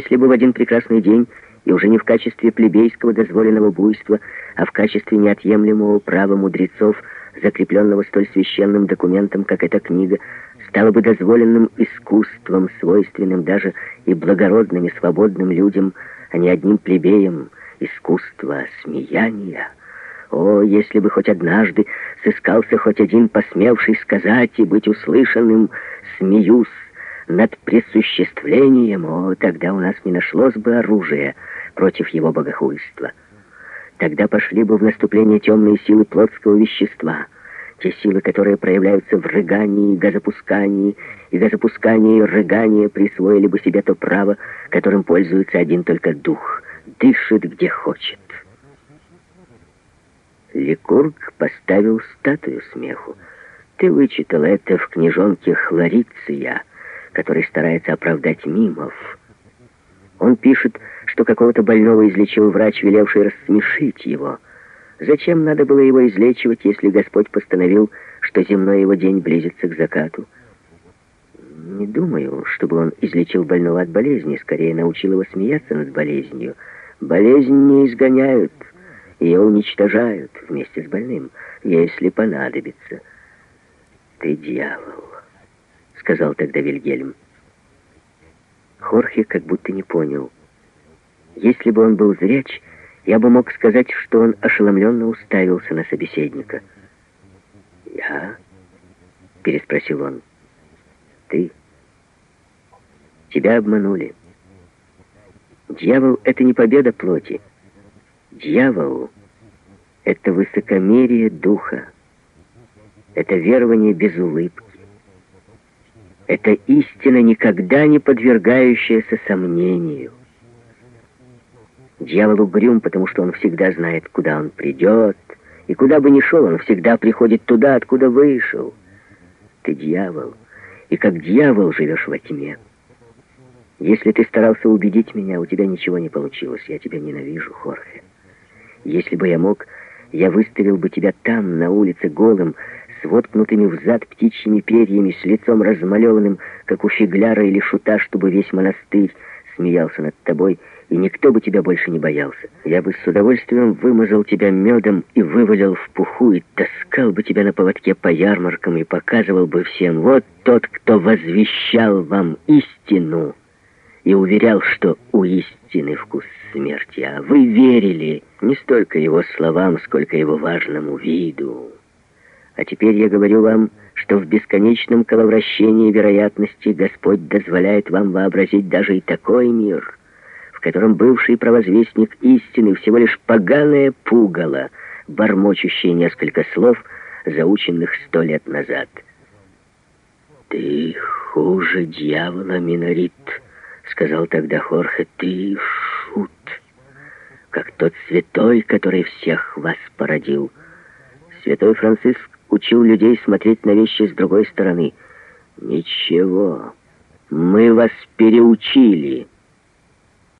если бы в один прекрасный день, и уже не в качестве плебейского дозволенного буйства, а в качестве неотъемлемого права мудрецов, закрепленного столь священным документом, как эта книга, стало бы дозволенным искусством, свойственным даже и благородным и свободным людям, а не одним плебеям, искусство смеяния. О, если бы хоть однажды сыскался хоть один посмевший сказать и быть услышанным, смеюсь над присуществлением, о, тогда у нас не нашлось бы оружия против его богохульства. Тогда пошли бы в наступление темные силы плотского вещества, те силы, которые проявляются в рыгании газопускании, и газопускание и рыгание присвоили бы себе то право, которым пользуется один только дух, дышит где хочет. Ликург поставил статую смеху. Ты вычитал это в книжонке Хлориция, который старается оправдать мимов. Он пишет, что какого-то больного излечил врач, велевший рассмешить его. Зачем надо было его излечивать, если Господь постановил, что земной его день близится к закату? Не думаю, чтобы он излечил больного от болезни, скорее научил его смеяться над болезнью. Болезнь не изгоняют, ее уничтожают вместе с больным, если понадобится. «Ты дьявол», — сказал тогда Вильгельм. Хорхе как будто не понял. Если бы он был зряч, я бы мог сказать, что он ошеломленно уставился на собеседника. «Я?» — переспросил он. «Ты?» «Тебя обманули. Дьявол — это не победа плоти. Дьявол — это высокомерие духа, это верование без улыбки, это истина, никогда не подвергающаяся сомнению. Дьявол угрюм, потому что он всегда знает, куда он придет, и куда бы ни шел, он всегда приходит туда, откуда вышел. Ты дьявол, и как дьявол живешь во тьме. Если ты старался убедить меня, у тебя ничего не получилось. Я тебя ненавижу, Хорхе. Если бы я мог, я выставил бы тебя там, на улице, голым, с воткнутыми в зад птичьими перьями, с лицом размалеванным, как у фигляра или шута, чтобы весь монастырь смеялся над тобой, и никто бы тебя больше не боялся. Я бы с удовольствием вымазал тебя медом и вывалил в пуху, и таскал бы тебя на поводке по ярмаркам и показывал бы всем, вот тот, кто возвещал вам истину и уверял, что у истины вкус смерти, а вы верили не столько его словам, сколько его важному виду. А теперь я говорю вам, что в бесконечном коловращении вероятности Господь дозволяет вам вообразить даже и такой мир, в котором бывший провозвестник истины всего лишь поганое пугало, бормочущее несколько слов, заученных сто лет назад. «Ты хуже дьявола, Минорит», — сказал тогда Хорхе, — «ты шут, как тот святой, который всех вас породил». Святой Франциск учил людей смотреть на вещи с другой стороны. «Ничего, мы вас переучили».